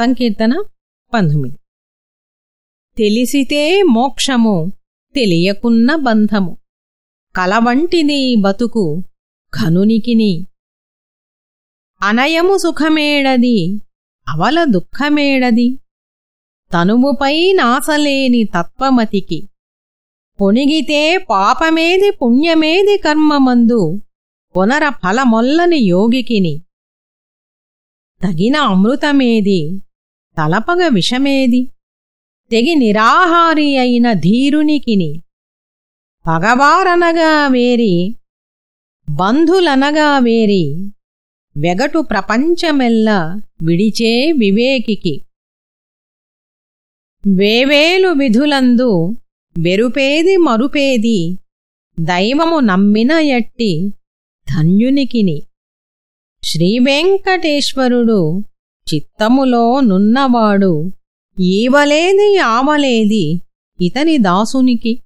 సంకీర్తన పంతొమ్మిది. తెలిసితే మోక్షము తెలియకున్న బంధము. కలవంటిది బతుకు కనునికిని అనయము సుఖమేడది అవల దుఃఖమేడది. తనువుపై నాసలేని తత్వమతికి. పొణిగితే పాపమేది పుణ్యమేది కర్మమందు పునర ఫలమొల్లని యోగికిని. తగిన అమృతమేది తలపగ విషమేది? తెగి నిరాహారి అయిన ధీరునికిని పగవారనగా వేరి బంధులనగా వేరి వెగటు ప్రపంచమెల్ల విడిచే వివేకికి. వేవేలు విధులందు వెరుపేది మరుపేది దైవము నమ్మిన ఎట్టి ధన్యునికిని. శ్రీవెంకటేశ్వరుడు చిత్తములో నున్నవాడు ఈవలేది ఆవలేది ఇతని దాసునికి.